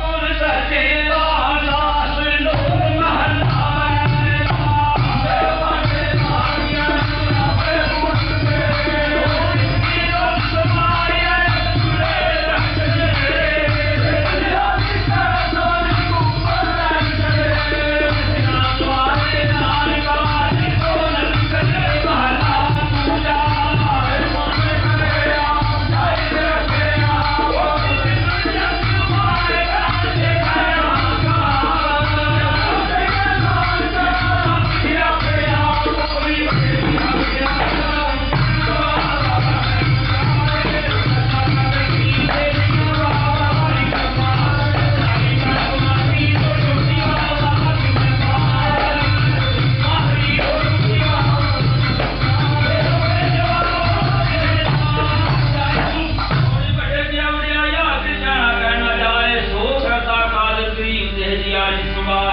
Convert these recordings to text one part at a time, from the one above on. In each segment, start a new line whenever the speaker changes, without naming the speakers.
Todos a gente.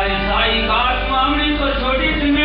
है साई आत्मा हमने तो छोटी थी